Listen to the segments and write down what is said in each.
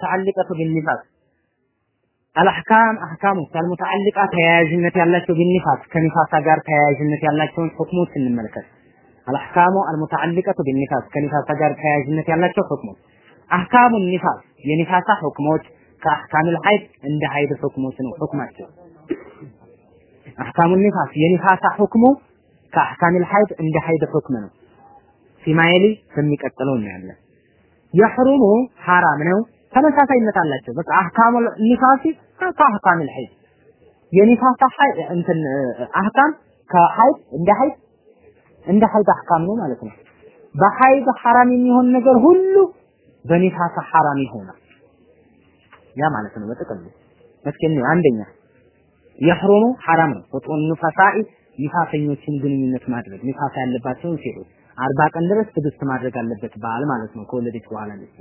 المتعلقة بالنفاس الأحكام አህካሞች المتعلقة ተያያዥነት ያላቸው بالنفاس ከኒፋሳ ጋር ተያያዥነት ያላቸውን ሁክሞች እንመልከት። الأحكام المتعلقة بالنفاس ከኒፋሳ ጋር ተያያዥነት ያላቸው ሁክሞች أحكام النفاس የኒፋሳ ሁክሞች كأحكام الحيض እንደ ሐይድ ሁክሞች ነው ሁክማቸው። أحكام النفاس የኒፋሳ ሁክሙ كأحكام الحيض እንደ ሐይድ ሁክም ነው። ፊማይሊ በሚቀጥለው እናያለን። የሕሩሙ ሐራም ነው። ተመሳሳይነት አላቸው። በቃ አህካሙ ኒፋሲ ከአህካሚል ሐይድ የኒፋሳ ሐይድ እንትን አህካም ከሐይድ እንደ ሐይድ እንደ ሐይድ አህካም ነው ማለት ነው። በሐይድ ሐራም የሚሆን ነገር ሁሉ በኒፋሳ ሐራም ይሆናል። ያ ማለት ነው በጥቅሉ መስኪን አንደኛ የሕሩሙ ሐራም ነው። ወጡን ንፋሳኢ ኒፋሰኞችን ግንኙነት ማድረግ ኒፋሳ ያለባቸውን ሴቶች አርባ ቀን ድረስ ትዕግስት ማድረግ አለበት ባል ማለት ነው። ከወለደች በኋላ ልጅ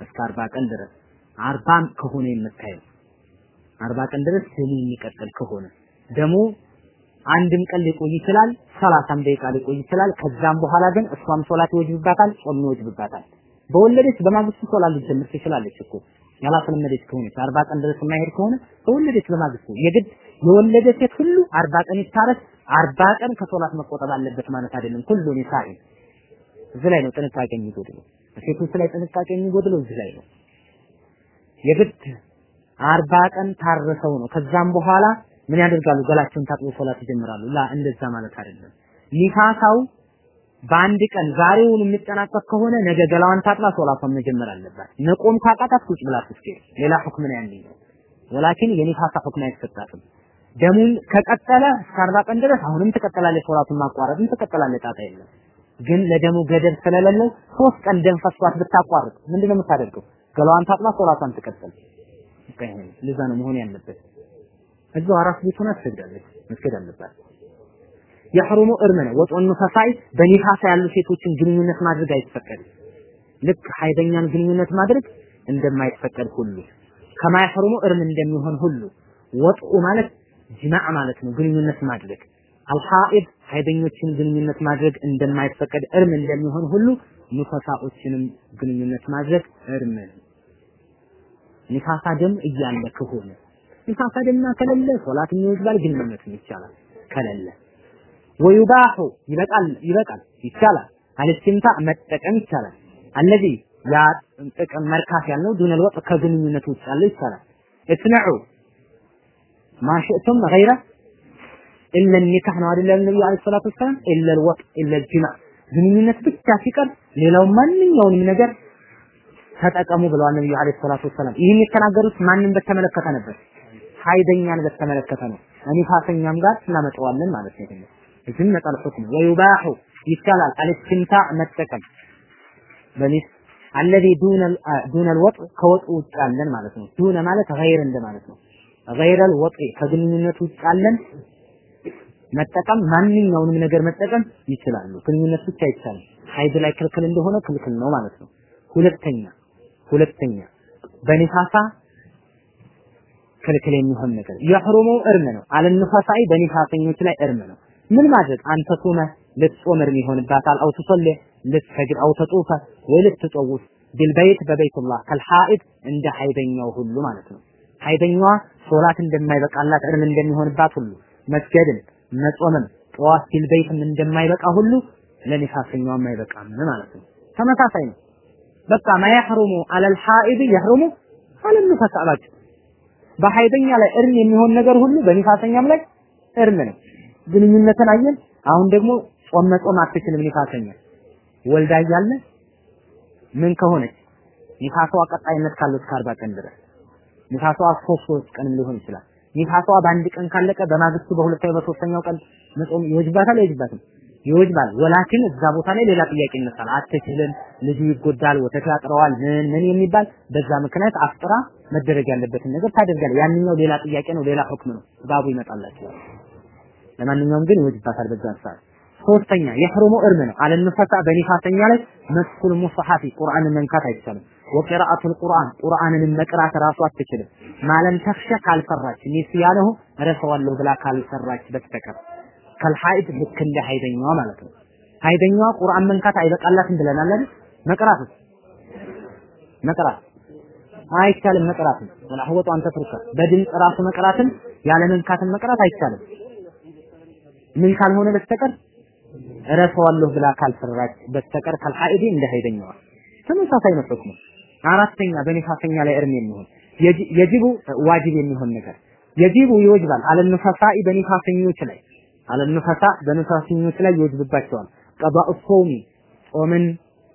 እስከ አርባ ቀን ድረስ አርባም ከሆነ የምታየው አርባ ቀን ድረስ ደሙ የሚቀጥል ከሆነ ደሙ አንድም ቀን ሊቆይ ይችላል፣ ሰላሳም ደቂቃ ሊቆይ ይችላል። ከዛም በኋላ ግን እሷም ሶላት ይወጅብባታል፣ ጾም ይወጅብባታል። በወለደች በማግስቱ ሶላት ልትጀምር ትችላለች እኮ ያላስለመደች ከሆነች አርባ ቀን ድረስ የማይሄድ ከሆነ በወለደች በማግስቱ የግድ የወለደ ሴት ሁሉ አርባ ቀን ይታረስ አርባ ቀን ከሶላት መቆጠብ አለበት ማለት አይደለም። ሁሉ ኒሳኢ እዚህ ላይ ነው ጥንቃቄ የሚጎድለው። ሴቶች ላይ ጥንቃቄ የሚጎድለው እዚህ ላይ ነው። የግድ አርባ ቀን ታርሰው ነው። ከዛም በኋላ ምን ያደርጋሉ? ገላቸውን ታጥቦ ሶላት ይጀምራሉ። ላ እንደዛ ማለት አይደለም። ኒፋሳው በአንድ ቀን ዛሬውን የሚጠናቀቅ ከሆነ ነገ ገላዋን ታጥባ ሶላቷን መጀመር አለባት። መቆም ካቃታት ቁጭ ብላ ትስገድ። ሌላ ሁክም ነው ያለኝ። ወላኪን የኒፋሳ ሁክም አይሰጣትም። ደሙን ከቀጠለ እስከ አርባ ቀን ድረስ አሁንም ትቀጥላለች። ሶላቱን ማቋረጥም ትቀጥላለች። ጣጣ የለም። ግን ለደሙ ገደብ ስለሌለው ሶስት ቀን ደም ፈሷት ብታቋርጥ ምንድነው የምታደርገው? ገላዋን ታጥባ ሶላቷን ትቀጥል። ለዛ ነው መሆን ያለበት። እዛው አራስ ቤት ሆና ትሰግዳለች፣ መስገድ አለባት። የሕሩሙ እርም ነው። ወጦን ፈሳይ በኒፋሳ ያሉ ሴቶችን ግንኙነት ማድረግ አይፈቀድም። ልክ ሀይደኛን ግንኙነት ማድረግ እንደማይፈቀድ ሁሉ ከማይሕሩሙ እርም እንደሚሆን ሁሉ ወጥኡ ማለት ጅማዕ ማለት ነው፣ ግንኙነት ማድረግ አልሐኢድ ሀይደኞችን ግንኙነት ማድረግ እንደማይፈቀድ እርም እንደሚሆን ሁሉ ኑፈሳዎችንም ግንኙነት ማድረግ እርም ኒፋሳ ደም እያለ ከሆነ ኒፋሳ ደምና ከሌለ ሶላት ይወጅባል፣ ግንኙነትም ይቻላል። ከሌለ ወዩባሁ ይበቃል ይበቃል ይቻላል። አልስቲምታ መጠቀም ይቻላል። አለዚ ያ ጥቅም መርካት ያልነው ዱነል ወጥ ከግንኙነት ውጭ ያለው ይቻላል። እስነዑ ማሽእቱም ገይረ ኢለ ኒካህ ነው አይደለም ነብዩ አለይሂ ሰላቱ ወሰላም ኢለ الوط ኢለ الجماع ግንኙነት ብቻ ሲቀር ሌላው ማንኛውንም ነገር ተጠቀሙ ብለዋል ነብዩ አለይሂ ሰላቱ ወሰላም። ይህን የተናገሩት ማንን በተመለከተ ነበር? ሀይደኛን በተመለከተ ነው። ኒፋሰኛም ጋር እናመጣዋለን ማለት ነው። እዚህም መጣል ሁክም ወዩባሁ ይቻላል አልስቲምታዕ መጠቀም በሚስ አለዚ ዱነ ዱነ الوط ከወጥ ውጭ ያለን ማለት ነው። ዱነ ማለት ገይር እንደ ማለት ነው። ገይረ الوط ከግንኙነት ውጭ ያለን መጠቀም ማንኛውንም ነገር መጠቀም ይችላሉ። ግንኙነት ብቻ አይቻልም። ሀይድ ላይ ክልክል እንደሆነ ክልክል ነው ማለት ነው። ሁለተኛ ሁለተኛ በኒፋሳ ክልክል የሚሆን ነገር የሕሩሙ እርም ነው። አለ ንፋሳይ በኒፋሰኞች ላይ እርም ነው። ምን ማድረግ አንተ ሱመ ልትጾም እርም ይሆንባታል። አው ትሰለ ልትሰግድ አው ተጡፈ ወይ ልትጠውፍ ቢልበይት በበይቱላህ ከልሐኢድ እንደ ሀይደኛው ሁሉ ማለት ነው። ሀይደኛዋ ሶላት እንደማይበቃላት እርም እንደሚሆንባት ሁሉ መስገድን መጾምም ጠዋፍ ቢልበይትም እንደማይበቃ ሁሉ ለኒፋሰኛዋም አይበቃም ማለት ነው። ተመሳሳይ ነው። በቃ ማያህሩሙ አለል ሐኢድ የህሩሙ አለል ንፋስ አላቸው። በሀይደኛ ላይ እርም የሚሆን ነገር ሁሉ በኒፋሰኛም ላይ እርም ነው። ግንኙነትን አየን። አሁን ደግሞ ጾም መጾም አትችልም ኒፋሰኛ ወልዳ እያለ ምን ከሆነች ኒፋሷ ቀጣይነት ካለው እስከ አርባ ቀን ድረስ ሶስት ሶስት ቀንም ሊሆን ይችላል። ኒፋሷ በአንድ ቀን ካለቀ በማግስቱ በሁለተኛው በሶስተኛው ቀን መጾም ይወጅባታል አይወጅባትም? ይወጅባል። ወላኪን እዛ ቦታ ላይ ሌላ ጥያቄ ይነሳል። አትችልም፣ ልጁ ይጎዳል፣ ወተት ያጥረዋል፣ ምን ምን የሚባል በዛ ምክንያት አፍጥራ መደረግ ያለበትን ነገር ታደርጋለች። ያንኛው ሌላ ጥያቄ ነው፣ ሌላ ሁክም ነው። ባቡ ይመጣላችኋል። ለማንኛውም ግን ይወጅባታል በዛ ሰዓት። ሶስተኛ የሕሩሙ እርም ነው። አለ ንፈሳ በኒፋሰኛ ላይ መስኩል ሙስሐፊ ቁርአንን መንካት አይቻልም። ወቂራአቱል ቁርአን ቁርአንን መቅራት ራሱ አትችልም። ማለም ተክሸ ካልፈራች ኒስያነሁ ረሰዋለሁ ብላ ካልሰራች በስተቀር። ከልሐይድ ልክ እንደ ሀይደኛዋ ማለት ነው። ሀይደኛዋ ቁርአን መንካት አይበቃላትም ብለናል አይደል? መቅራት መቅራት አይቻልም። መቅራትም ወላ ህወጡ አንተ ፍርካ በድምፅ ራሱ መቅራትም ያለ መንካትን መቅራት አይቻልም። ምን ካልሆነ በስተቀር? እረሳዋለሁ ብላ ካልፈራች በስተቀር ካልሐኢዲ እንደ ሀይደኛዋ። ተመሳሳይ ነው አራተኛ በኒፋሰኛ ላይ እርም የሚሆን የጅቡ ዋጅብ የሚሆን ነገር። የጅቡ ይወጅባል። አለ ንፈሳኢ በኒፋሰኞች ላይ አለ ንፈሳ በኒፋሰኞች ላይ ይወጅብባቸዋል። ቀዳኡ ሶሚ ጾምን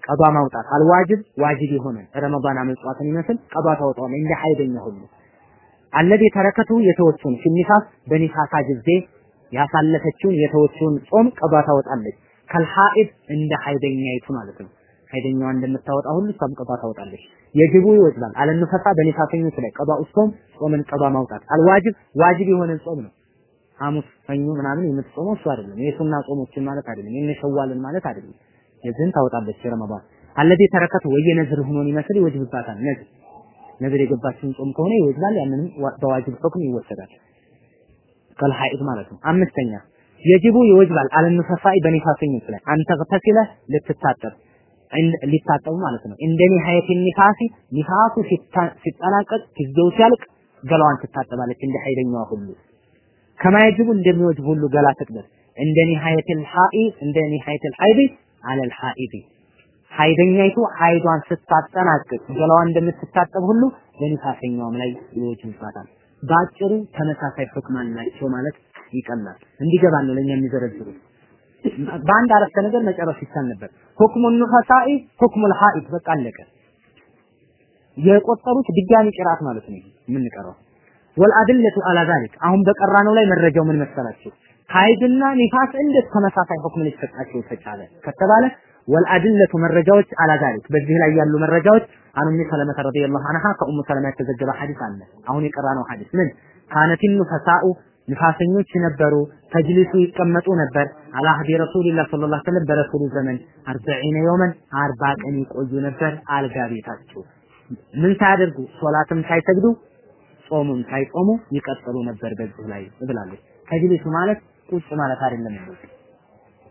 ቀዷ ማውጣት። አልዋጅብ ዋጅብ የሆነ ረመዳን አመጽዋትን ይመስል ቀዷ ታወጣዋለህ እንደ ሀይደኛ ሁሉ። አለዚ ተረከቱ የተወቹን ፊኒፋስ በኒፋሳ ጊዜ ያሳለፈችውን የተወቹን ጾም ቀዷ ታወጣለች። ከልሐኢድ እንደ ሀይደኛይቱ ማለት ነው ሀይደኛዋ እንደምታወጣ ሁሉ እሷም ቀዷ ታወጣለች። የጅቡ ይወጅባል አለንፈሳ በኒፋሰኞች ላይ ቀዷ ጾም ጾምን ቀዷ ማውጣት። አልዋጅብ ዋጅብ የሆነ ጾም ነው። ሐሙስ ሰኞ ምናምን የምትጾመው እሱ አይደለም። የሱና ጾሞችን ማለት አይደለም። የነሸዋልን ማለት አይደለም። የዝን ታወጣለች ረመዳን አለዚ ተረከቱ ወየነዝር ሆኖን ይመስል ይወጅብባታል። ነዝር ነዝር የገባችውን ጾም ከሆነ ይወጅባል ያንንም በዋጅብ ሁክም ይወሰዳል። ከልሐኢድ ማለት ነው። አምስተኛ የጅቡ ይወጅባል። አለንፈሳኢ በኒፋሰኞች ላይ አንተ ተሲለ ልትታጠብ ሊታጠቡ ማለት ነው እንደ ኒሃየት ኒፋሲ ኒፋሱ ሲጠናቀቅ ጊዜው ሲያልቅ ገላዋን ትታጠባለች እንደ ሀይደኛዋ ሁሉ ከማየጅቡ እንደሚወጅብ ሁሉ ገላ ትቅደስ እንደ ኒሃየት ልሐኢ እንደ ኒሃየት ልሐይድ አለል ሐኢድ ሀይደኛይቱ ሀይዷን ስታጠናቅቅ ገላዋን እንደምትታጠብ ሁሉ በኒፋሰኛውም ላይ ይወጅብባታል። በአጭሩ ተመሳሳይ ሁክም አላቸው ማለት ይቀላል። እንዲገባን ነው ለኛ የሚዘረዝሩት። በአንድ አረፍተ ነገር መጨረስ ይቻል ነበር። ሁክሙ ኑፈሳኢ ሁክሙ ልሐኢድ በቃ አለቀ። የቆጠሩት ድጋሚ ቅራት ማለት ነው የምንቀረው። ወልአድለቱ አላ ዛሊክ አሁን በቀራነው ላይ መረጃው ምን መሰላችሁ? ሀይድና ኒፋስ እንዴት ተመሳሳይ ሁክም ሊሰጣቸው ተቻለ ከተባለ ወልአድለቱ መረጃዎች አላ ዛሊክ በዚህ ላይ ያሉ መረጃዎች አን ኡሚ ሰለመተ ረዲየላሁ ዐንሃ ከኡሙ ሰለማ የተዘገበ ሐዲስ አለ። አሁን የቀራነው ሐዲስ ምን ካነት ኑፈሳኡ ንፋሰኞች ነበሩ ተጅሊሱ ይቀመጡ ነበር አላ ሀዲ ረሱልላህ ሰለላሁ ዐለይሂ ወሰለም በረሱሉ ዘመን አርበዒነ የውመን አርባ ቀን ይቆዩ ነበር አልጋ ቤታቸው ምን ሳያደርጉ ሶላትም ሳይሰግዱ ጾሙም ሳይጾሙ ይቀጥሉ ነበር በዚህ ላይ ብላለች። ተጅሊሱ ማለት ቁጭ ማለት አይደለም።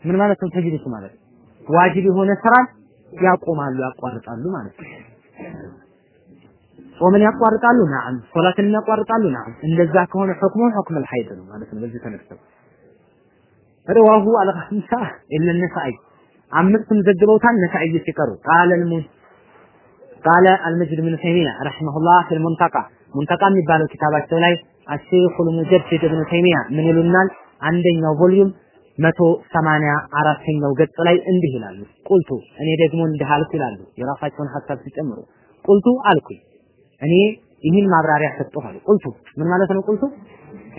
ምን ማለት ነው ተጅሊሱ ማለት? ዋጅብ የሆነ ስራን ያቆማሉ፣ ያቋርጣሉ ማለት ነው። ጾምን ያቋርጣሉ? ናም። ሶላትን ያቋርጣሉ? ናም። እንደዛ ከሆነ ሁክሙ ሁክም አልሐይድ ነው ማለት ነው። በዚህ ተነስተው ረዋሁ አልኸምሳ ኢለ ነሳኢ አምስቱም ዘግበውታል። ነሳኢ ሲቀሩ ቃለ ቃለ አልመጅድ ብን ተይሚያ ረሂመሁላህ ፊል ሙንተቃ ሙንተቃ የሚባለው ኪታባቸው ላይ አሸይኹል ሙጀዲድ ብን ተይሚያ ምን ይሉናል? አንደኛው ቮልዩም መቶ ሰማንያ አራተኛው ገጽ ላይ እንዲህ ይላሉ። ቁልቱ እኔ ደግሞ እንዲህ አልኩ ይላሉ። የራሳቸውን ሀሳብ ሲጨምሩ ቁልቱ አልኩኝ እኔ ይህን ማብራሪያ ሰጠሁ አሉ። ቁልቱ ምን ማለት ነው? ቁልቱ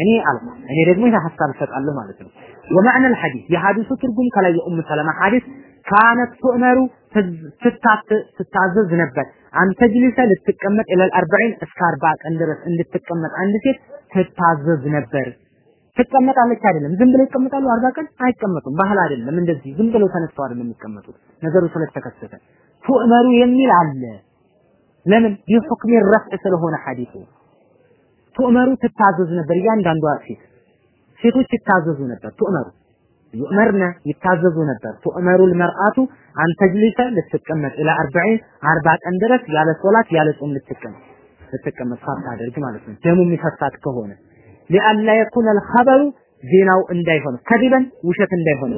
እኔ አልኩ እኔ ደግሞ ይህ ሀሳብ እሰጣለሁ ማለት ነው። ወመዕነ الحديث የሐዲሱ ትርጉም ከላይ የኡም ሰለማ ሐዲስ ካነት ቱእመሩ ስታዘዝ ነበር አንተ ጅሊሰ ልትቀመጥ ኢለል አርባዒን እስከ አርባ ቀን ድረስ እንድትቀመጥ አንድ ሴት ትታዘዝ ነበር። ትቀመጣለች አይደለም፣ ዝም ብለው ይቀመጣሉ። አርባ ቀን አይቀመጡም። ባህል አይደለም። እንደዚህ ዝም ብለው ተነስተው አይደለም የሚቀመጡት። ነገሩ ስለተከሰተ ቱእመሩ የሚል አለ። ለምን ቢሁክሚ ረፍዕ ስለሆነ ሐዲሱ ቱእመሩ ትታዘዝ ነበር። እያንዳንዷ ሴት ሴቶች ይታዘዙ ነበር። ቱእመሩ ዩእመርነ ይታዘዙ ነበር። ቱእመሩ ልመርአቱ አንተጅሊሰ ልትቀመጥ ኢላ አርባዒን አርባ ቀን ድረስ ያለ ሶላት ያለ ጾም ልትቀመጥ ልትቀመጥ ሳታደርግ ማለት ነው። ደሙ የሚፈሳት ከሆነ ሊአላ የኩነ አልኸበሩ ዜናው እንዳይሆን ከዲበን ውሸት እንዳይሆን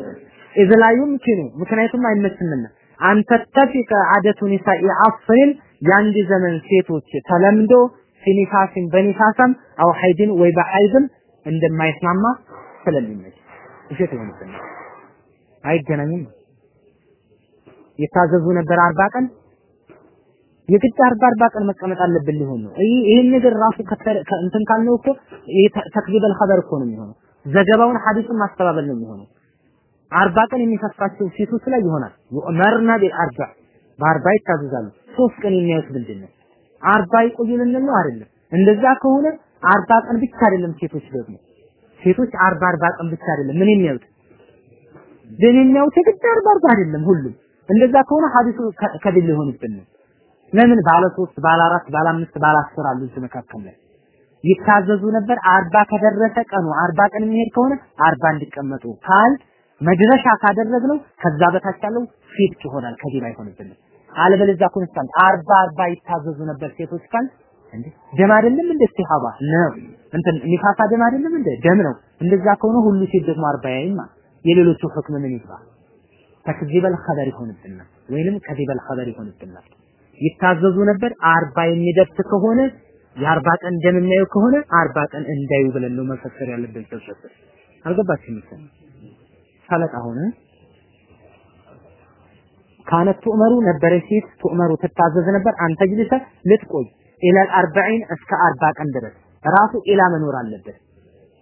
ኢዝ ላ ዩምኪኑ ምክንያቱም አይመስምና አንተ ተፊቀ አደቱ ኒሳኢ ዐስሪን የአንድ ዘመን ሴቶች ተለምዶ ፊኒፋሲን በኒፋሳም አው ሐይድን ወይ በሐይድም እንደማይስማማ ስለሚመች ውሸት ይሆንብናል። አይገናኝም። የታዘዙ ነበር አርባ ቀን የግድ አርባ አርባ ቀን መቀመጥ አለብን ሊሆን ነው። ይህን ነገር ራሱ እንትን ካልነው እኮ ተክዚበል ኸበር እኮ ነው የሚሆነው። ዘገባውን ሐዲሱን ማስተባበል ነው የሚሆነው። አርባ ቀን የሚፈሳቸው ሴቶች ላይ ይሆናል። ዩእመርና ቢልአርባ በአርባ ይታዘዛሉ። ሶስት ቀን የሚያዩት ምንድን ነው? አርባ ይቆዩልን ነው አይደለም። እንደዛ ከሆነ አርባ ቀን ብቻ አይደለም ሴቶች ደግሞ። ሴቶች አርባ አርባ ቀን ብቻ አይደለም። ምን የሚያዩት? ግን የሚያዩት የግድ አርባ አርባ አይደለም ሁሉም። እንደዛ ከሆነ ሐዲሱ ከድል ሊሆንብን ነው። ለምን? ባለ ሶስት ባለ አራት ባለ አምስት ባለ አስር አሉ እዚህ መካከል ላይ። ይታዘዙ ነበር። አርባ ከደረሰ ቀኑ አርባ ቀን የሚሄድ ከሆነ አርባ እንዲቀመጡ ካል መድረሻ ካደረግነው ከዛ በታች ያለው ፊት ይሆናል ከዲል አይሆንብንም አለበለዚያ ኮንስታንት አርባ አርባ ይታዘዙ ነበር ሴቶች ካል እንዴ ደም አይደለም እንደ ኢስቲሃባ ነው። እንትን ኒፋሳ ደም አይደለም እንደ ደም ነው። እንደዛ ከሆነ ሁሉ ሴት ደግሞ አርባ ያይማ የሌሎቹ ሁክም ምን ይባል ተክዚበል ኸበር ይሆንብናል ወይንም ከዚበል ኸበር ይሆንብናል ይታዘዙ ነበር። አርባ የሚደርስ ከሆነ የአርባ ቀን ደም የሚያዩ ከሆነ አርባ ቀን እንዳዩ ብለን ነው መፈሰር ያለብን። አልገባችም መሰለኝ ሰለጣ ሆነ ካነት ቱእመሩ ነበረ ሴት ቱእመሩ ትታዘዝ ነበር አንተ ጅልሰ ልትቆይ ኢላል አርባዒን እስከ አርባ ቀን ድረስ ራሱ ኢላ መኖር አለበት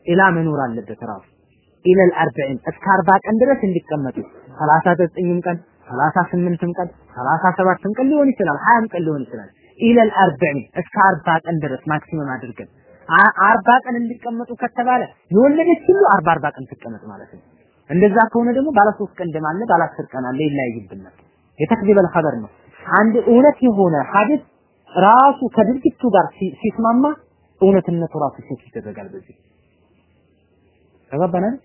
ኢላ መኖር አለበት ራሱ ኢለል አርባዒን እስከ አርባ ቀን ድረስ እንዲቀመጡ ሰላሳ ዘጠኝም ቀን ሰላሳ ስምንትም ቀን ሰላሳ ሰባትም ቀን ሊሆን ይችላል ሀያም ቀን ሊሆን ይችላል ኢለል አርባዒን እስከ አርባ ቀን ድረስ ማክሲመም አድርገን አርባ ቀን እንዲቀመጡ ከተባለ የወለደች ሁሉ አርባ አርባ ቀን ትቀመጥ ማለት ነው። እንደዛ ከሆነ ደግሞ ባለ ሶስት ቀን ደም አለ፣ ባለ አስር ቀን አለ፣ ይለያይብናል። የተክዚበል ኸበር ነው። አንድ እውነት የሆነ ሐዲስ ራሱ ከድርጊቱ ጋር ሲስማማ እውነትነቱ ራሱ ሴት ይደረጋል። በዚህ ተገባናል።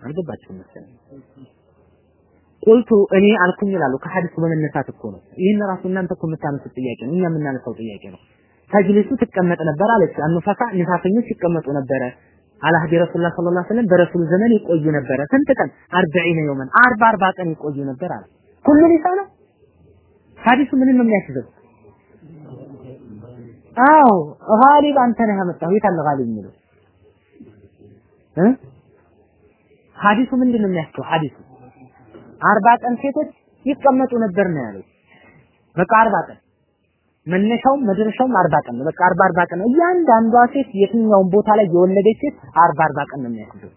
አልገባችሁም መሰለኝ። ቁልቱ እኔ አልኩኝ ይላሉ። ከሐዲሱ በመነሳት እኮ ነው። ይህን ራሱ እናንተ እኮ የምታነሱት ጥያቄ ነው፣ እኛ የምናነሳው ጥያቄ ነው። ተጅሊሱ ትቀመጥ ነበር አለች። አኑፋሳ ንፋሰኞች ይቀመጡ ነበረ። አላ ሀዲ ረሱላህ ሰለላሁ ዐለይሂ ወሰለም በረሱሉ ዘመን ይቆዩ ነበረ። ስንት ቀን? አርበዒነ የውመን አርባ አርባ ቀን ይቆዩ ነበር አለ። ኒሳ ነው። ሐዲሱ ምንም የሚያስይዘው? አዎ ጋሊብ አንተ ነህ ያመጣው። የት አለ ጋሊብ የሚለው እ ሐዲሱ ምንድን ነው የሚያስይዘው? ሐዲሱ አርባ ቀን ሴቶች ይቀመጡ ነበር ነው ያለው። በቃ አርባ ቀን መነሻውም መድረሻውም አርባ ቀን ነው። በቃ አርባ አርባ ቀን ነው። እያንዳንዷ ሴት የትኛውን ቦታ ላይ የወለደች ሴት አርባ አርባ ቀን ነው የሚያስይዘው።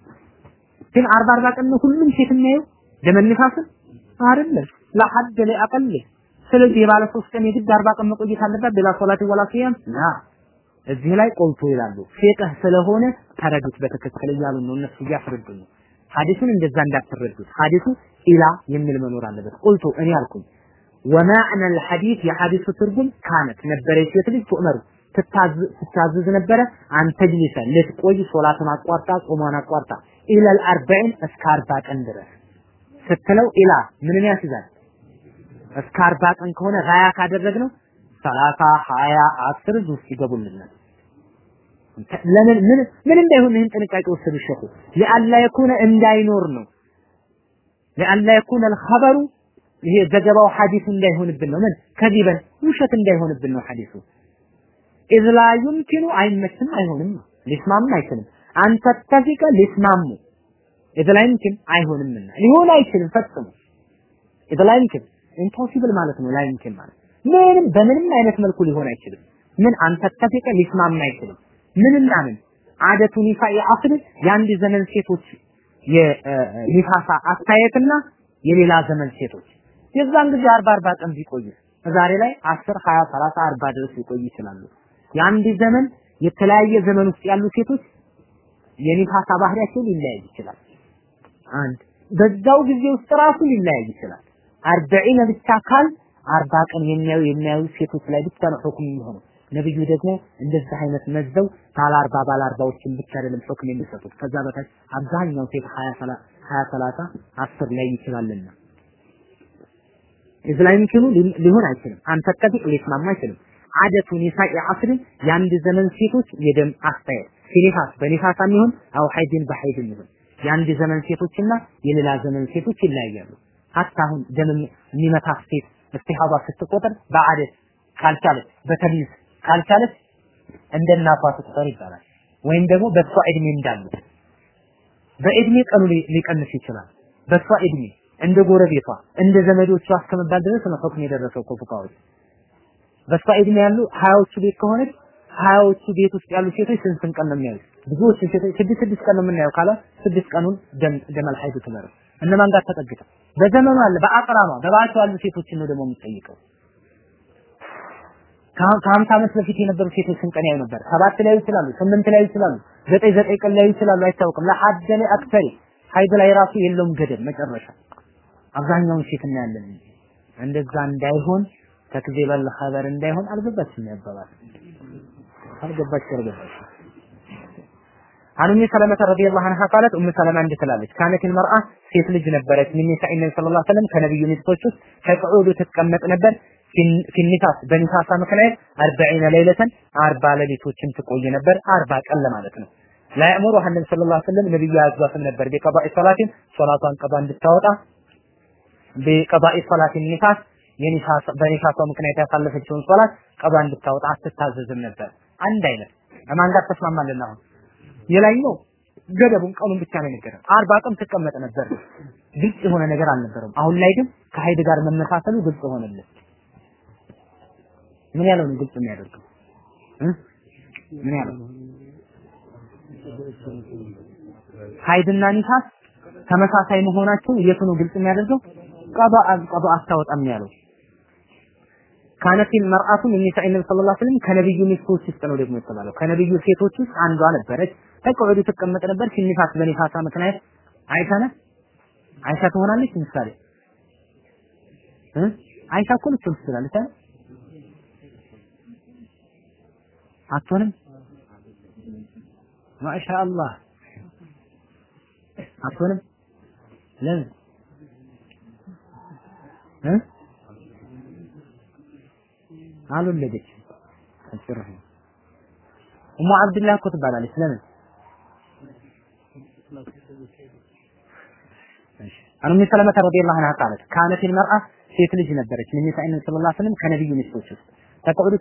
ግን አርባ አርባ ቀን ነው ሁሉም ሴት የሚያየው ለመነሳስም አይደለም ለሐድ ለአቀል ስለዚህ የባለ ሶስት ቀን የግድ አርባ ቀን መቆየት አለባት ብላ ሶላት ወላ ሲያም ና እዚህ ላይ ቆልቶ ይላሉ። ፊቅህ ስለሆነ ተረዱት በትክክል እያሉ ነው እነሱ እያስረዱ ነው። ሐዲሱን እንደዛ እንዳትረዱት። ሐዲሱ ኢላ የሚል መኖር አለበት። ቁልቱ እኔ አልኩኝ ወማዕና አልሐዲስ የሐዲሱ ትርጉም ካነት ነበረች ሴት ልጅ ትእመሩ ትታዘዝ ነበረ። አንተጅሊሰ ልትቆይ ሶላትን አቋርጣ ጾሟን አቋርጣ ኢለል አርበዒን እስከ አርባ ቀን ድረስ ስትለው ኢላ ምንም ያስይዛል? እስከ አርባ ቀን ከሆነ ሀያ ካደረግነው ሰላሳ ሀያ አስር ውስጥ ይገቡልናል። ለምን? ምን? ምን እንዳይሆን ይህን ጥንቃቄ ወሰዱ ሸኹ ሊአላ የኩነ እንዳይኖር ነው። ሊአላ የኩነ አልኸበሩ ይሄ ዘገባው ሐዲሱ እንዳይሆንብን ነው። ምን? ከዚበን ውሸት እንዳይሆንብን ነው ሐዲሱ። ኢዝ ላ ዩምኪኑ አይመችም አይሆንም ሊስማም አይችልም። አንተ ተፊቀ ሊስማሙ። ኢዝ ላ ዩምኪን አይሆንምና ሊሆን አይችልም ፈጽሞ። ኢዝ ላ ዩምኪን ኢምፖሲብል ማለት ነው። ላ ዩምኪን ማለት ምንም በምንም አይነት መልኩ ሊሆን አይችልም። ምን? አንተ ተፊቀ ሊስማም አይችልም። ምንና ምን አደቱ ኒፋ የአስር የአንድ ዘመን ሴቶች የኒፋሳ አስተያየትና የሌላ ዘመን ሴቶች የዛን ጊዜ አርባ አርባ ቀን ቢቆዩ ዛሬ ላይ አስር ሀያ ሰላሳ አርባ ድረስ ሊቆዩ ይችላሉ። የአንድ ዘመን የተለያየ ዘመን ውስጥ ያሉ ሴቶች የኒፋሳ ባህሪያቸው ሊለያይ ይችላል። አንድ በዛው ጊዜ ውስጥ ራሱ ሊለያይ ይችላል። አርበዒነ ብቻ ካል አርባ ቀን የሚያዩ የሚያዩ ሴቶች ላይ ብቻ ነው ሁክም የሚሆነው። ነብዩ ደግሞ እንደዚህ አይነት መዘው ባለ አርባ ባለ አርባዎችን ብቻ አይደለም ሁክም የሚሰጡት። ከዛ በታች አብዛኛው ሴት ሀያ ሰላሳ አስር ላይ ይችላልና ምክኑ ሊሆን አይችልም። አንተ ተጠቂቅ ሊስማማ አይችልም። አደቱ ኒሳኢ ዐስርን የአንድ ዘመን ሴቶች የደም አስተያየት ፊኒፋስ በኒፋሳ የሚሆን አው ሀይድን በሀይድን ይሁን የአንድ ዘመን ሴቶችና የሌላ ዘመን ሴቶች ይለያያሉ። ሀታ አሁን ደም የሚመታ ሴት እስቲሃባ ስትቆጥር በአደት ካልቻለች በተሚዝ ካልቻለች እንደ እናቷ ስትቆጥር ይባላል። ወይም ደግሞ በእሷ እድሜ እንዳሉ በእድሜ ቀኑ ሊቀንስ ይችላል። በእሷ እድሜ እንደ ጎረቤቷ እንደ ዘመዶቿ እስከመባል ድረስ ነው ሁክም የደረሰው እኮ ፉቃዎች። እድሜ ያሉ ሀያዎቹ ቤት ከሆነች ሀያዎቹ ቤት ውስጥ ያሉ ሴቶች ስንት ቀን ነው የሚያዩት? ብዙዎቹ ሴቶች ስድስት ስድስት ቀን ነው የምናየው ካለ ስድስት ቀኑን ደም ደመል ሀይድ ትመረው እነማን ጋር ተጠግተው በዘመኑ አለ በአቅራኗ በባቸው ያሉ ሴቶችን ነው ደግሞ የሚጠይቀው። ከሀምሳ ዓመት በፊት የነበሩ ሴቶች ስንት ቀን ያዩ ነበር? ሰባት ላይ ይችላሉ፣ ስምንት ላይ ይችላሉ፣ ዘጠኝ ዘጠኝ ቀን ላይ ይችላሉ፣ አይታወቅም። لا حد لأكثر الحيض ላይ ራሱ የለውም ገደብ መጨረሻ አብዛኛውን ሴት እናያለን። እንደዛ እንዳይሆን تكذيب الخبر እንዳይሆን አልገባችም ያባባል። አልገባች አልገባች። عن أم سلمة رضي الله عنها قالت ኡም ሰለማ እንዲህ ትላለች كانت المرأة ሴት ልጅ ነበረች። من نساء النبي صلى الله عليه وسلم ከነብዩ ሚስቶች ውስጥ تقعد ትቀመጥ ነበር። في النفاس በኒፋሳ ምክንያት أربعين ليلة አርባ ሌሊቶችን ትቆይ ነበር። አርባ ቀን ለማለት ነው። لا يأمرها النبي صلى الله عليه وسلم ነብዩ አያዟትም ነበር። بقضاء صلاة ሶላቷን ቀዳ እንድታወጣ بقضاء صلاة النفاس የኒፋስ በኒፋሷ ምክንያት ያሳለፈችውን ሶላት ቀዳ እንድታወጣ አትታዘዝም ነበር። አንድ አይነት ለማን ጋር ተስማማለን አሁን? የላይኛው ገደቡን ቀኑን ብቻ ነው የነገረን። አርባ ቀን ትቀመጥ ነበር። ግልጽ የሆነ ነገር አልነበረም። አሁን ላይ ግን ከሀይድ ጋር መመሳሰሉ ግልጽ ሆነልን ምን ያለው ነው ግልጽ የሚያደርገው? ምን ያለው? ሀይድና ኒፋስ ተመሳሳይ መሆናቸው የቱ ነው ግልጽ የሚያደርገው ቀባ ቀባ አታወጣም ያለው ካነት መርአቱ ምን ነብይ ሰለላሁ ዐለይሂ ከነብዩ ሚስቶች ውስጥ ነው ደግሞ የተባለው። ከነብዩ ሴቶች ውስጥ አንዷ ነበረች። ተቆዕዱ ትቀመጥ ነበር? ሲኒፋስ በኒፋሳ ምክንያት አይሻ አይሻ ትሆናለች ምሳሌ። አይሻ እኮ ልትሆን ትችላለች አይደል? አትሆንም? ማሻአላህ። አትሆንም? ለምን እ? አልወለደች አጭርህ ኡሙ አብድላህ እኮ ትባላለች። ለምን? አን ኡሚ ሰለመተ ረዲየላሁ ዐንሃ ቃለት ካነት ልመርአ ሴት ልጅ ነበረች ነብይ ሰለላሁ ዐለይሂ ወሰለም ከነብዩ ሚስቶች ውስጥ።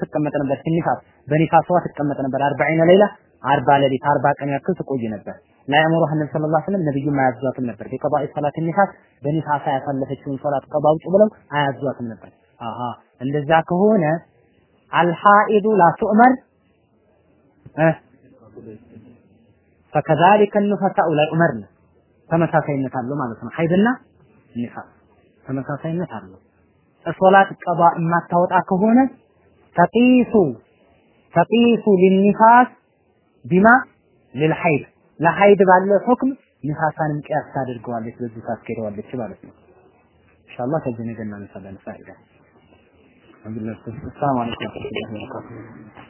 ትቀመጥ ነበር። ሲኒፋስ በኒፋሷ ትቀመጥ ነበር። 40 ሌላ 40 ሌሊት 40 ቀን ያክል ትቆይ ነበር ላያምሩ ሐነብ ሰለላሁ ዐለይሂ ወሰለም ነብዩ አያዟትም ነበር በቀባኢ ሰላት ኒፋስ በኒፋሳ ያሳለፈችውን ሶላት ቀባ ውጭ ብለው አያዟትም ነበር አሃ እንደዛ ከሆነ አልሐኢዱ ላ ቱዕመር ፈከዛሊከ ኑፈሳኡ ላ ኡመርነ ተመሳሳይነት አለው ማለት ነው ሀይድና ኒፋስ ተመሳሳይነት አለው ሶላት ቀባ የማታወጣ ከሆነ ተቂሱ ተቂሱ ሊኒፋስ ቢማ ልልሐይድ ለሐይድ ባለ ሁክም ኒፋሳንም ቅያስ ታደርገዋለች በዚህ ታስኬደዋለች ማለት ነው። ኢንሻአላህ ከዚህ ነገ እናነሳለን። ፋይዳ አብዱላህ ሰላም አለይኩም ወራህመቱላሂ ወበረካቱሁ